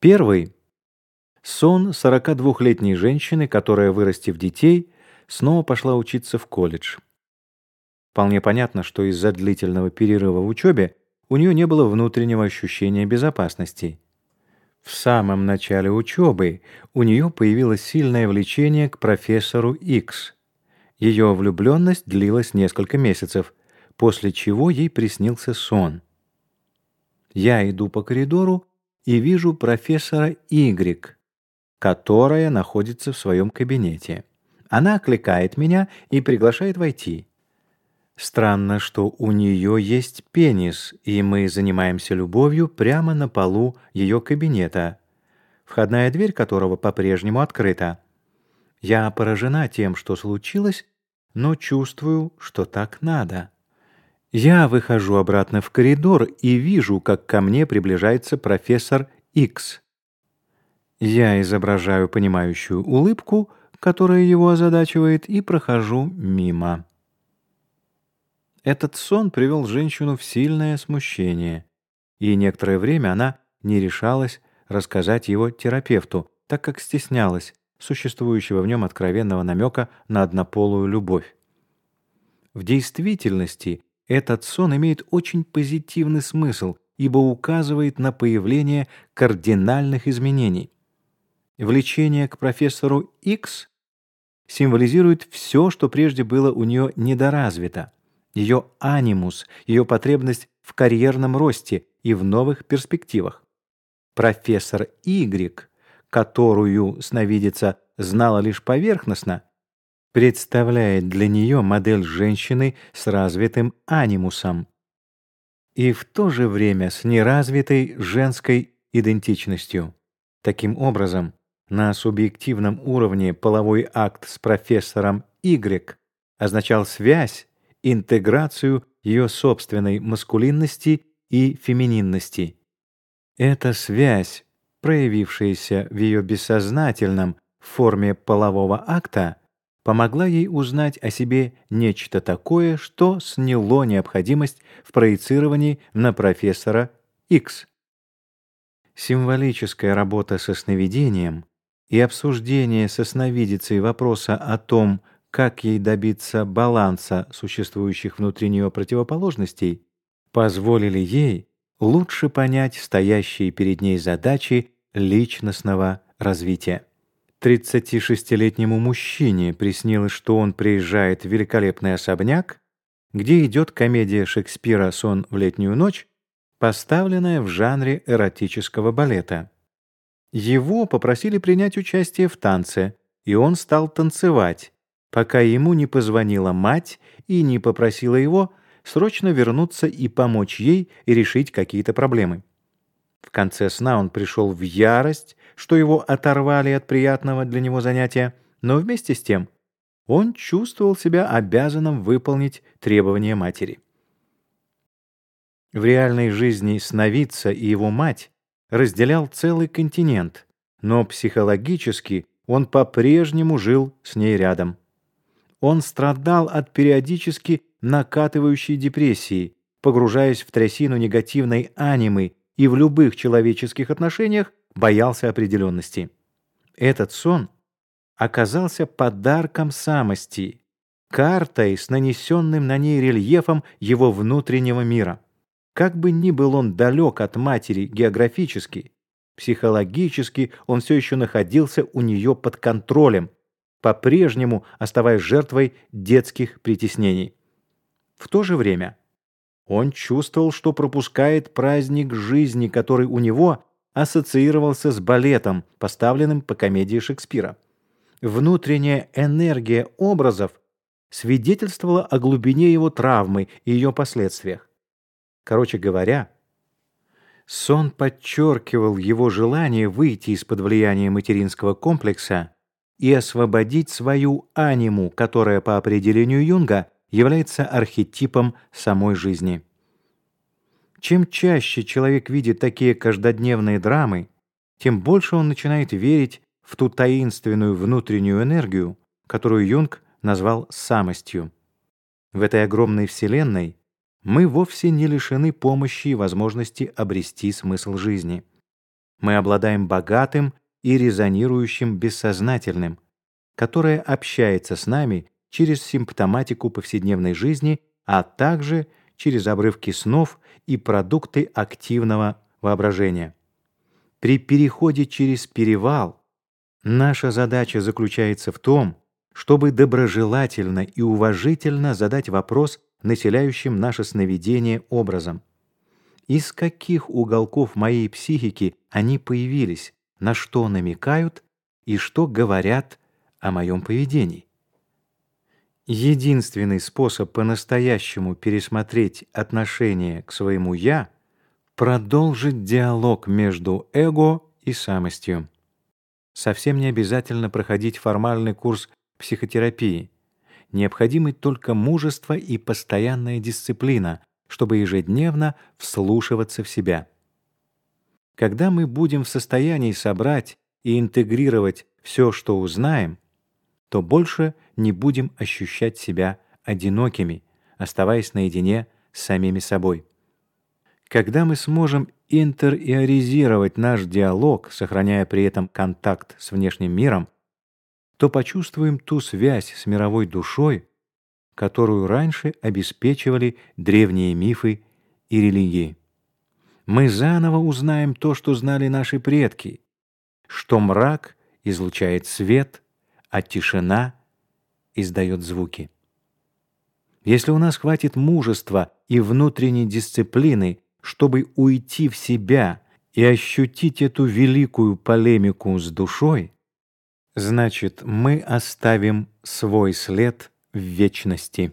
Первый — сон 42-летней женщины, которая, вырастив детей, снова пошла учиться в колледж. Вполне понятно, что из-за длительного перерыва в учебе у нее не было внутреннего ощущения безопасности. В самом начале учебы у нее появилось сильное влечение к профессору X. Ее влюбленность длилась несколько месяцев, после чего ей приснился сон. Я иду по коридору и вижу профессора Y, которая находится в своем кабинете. Она окликает меня и приглашает войти. Странно, что у нее есть пенис, и мы занимаемся любовью прямо на полу ее кабинета, входная дверь которого по-прежнему открыта. Я поражена тем, что случилось, но чувствую, что так надо. Я выхожу обратно в коридор и вижу, как ко мне приближается профессор X. Я изображаю понимающую улыбку, которая его озадачивает, и прохожу мимо. Этот сон привел женщину в сильное смущение, и некоторое время она не решалась рассказать его терапевту, так как стеснялась существующего в нем откровенного намека на однополую любовь. В действительности этот сон имеет очень позитивный смысл, ибо указывает на появление кардинальных изменений. Влечение к профессору X символизирует все, что прежде было у нее недоразвито ее анимус, ее потребность в карьерном росте и в новых перспективах. Профессор Y, которую сновидица знала лишь поверхностно, представляет для нее модель женщины с развитым анимусом и в то же время с неразвитой женской идентичностью. Таким образом, на субъективном уровне половой акт с профессором Y означал связь интеграцию ее собственной маскулинности и фемининности. Эта связь, проявившаяся в ее бессознательном в форме полового акта, помогла ей узнать о себе нечто такое, что сняло необходимость в проецировании на профессора X. Символическая работа со сновидением и обсуждение со сновидицей вопроса о том, как ей добиться баланса существующих внутри нее противоположностей, позволили ей лучше понять стоящие перед ней задачи личностного развития. 36-летнему мужчине приснилось, что он приезжает в великолепный особняк, где идет комедия Шекспира «Сон в летнюю ночь», поставленная в жанре эротического балета. Его попросили принять участие в танце, и он стал танцевать, пока ему не позвонила мать и не попросила его срочно вернуться и помочь ей решить какие-то проблемы. В конце сна он пришел в ярость, что его оторвали от приятного для него занятия, но вместе с тем он чувствовал себя обязанным выполнить требования матери. В реальной жизни сновидца и его мать разделял целый континент, но психологически он по-прежнему жил с ней рядом. Он страдал от периодически накатывающей депрессии, погружаясь в трясину негативной анимы и в любых человеческих отношениях боялся определенности. Этот сон оказался подарком самости, картой с нанесенным на ней рельефом его внутреннего мира. Как бы ни был он далек от матери географически, психологически он все еще находился у нее под контролем, по-прежнему оставаясь жертвой детских притеснений. В то же время он чувствовал, что пропускает праздник жизни, который у него ассоциировался с балетом, поставленным по комедии Шекспира. Внутренняя энергия образов свидетельствовала о глубине его травмы и ее последствиях. Короче говоря, сон подчеркивал его желание выйти из-под влияния материнского комплекса и освободить свою аниму, которая по определению Юнга является архетипом самой жизни. Чем чаще человек видит такие каждодневные драмы, тем больше он начинает верить в ту таинственную внутреннюю энергию, которую Юнг назвал самостью. В этой огромной вселенной мы вовсе не лишены помощи и возможности обрести смысл жизни. Мы обладаем богатым и резонирующим бессознательным, которое общается с нами через симптоматику повседневной жизни, а также через обрывки снов и продукты активного воображения. При переходе через перевал наша задача заключается в том, чтобы доброжелательно и уважительно задать вопрос населяющим наше сновидение образом. Из каких уголков моей психики они появились, на что намекают и что говорят о моем поведении? Единственный способ по-настоящему пересмотреть отношение к своему «я» — продолжить диалог между эго и самостью. Совсем не обязательно проходить формальный курс психотерапии. Необходимы только мужество и постоянная дисциплина, чтобы ежедневно вслушиваться в себя. Когда мы будем в состоянии собрать и интегрировать все, что узнаем, то больше не будем ощущать себя одинокими, оставаясь наедине с самими собой. Когда мы сможем интериоризировать наш диалог, сохраняя при этом контакт с внешним миром, то почувствуем ту связь с мировой душой, которую раньше обеспечивали древние мифы и религии. Мы заново узнаем то, что знали наши предки, что мрак излучает свет, а тишина издает звуки. Если у нас хватит мужества и внутренней дисциплины, чтобы уйти в себя и ощутить эту великую полемику с душой, значит, мы оставим свой след в вечности.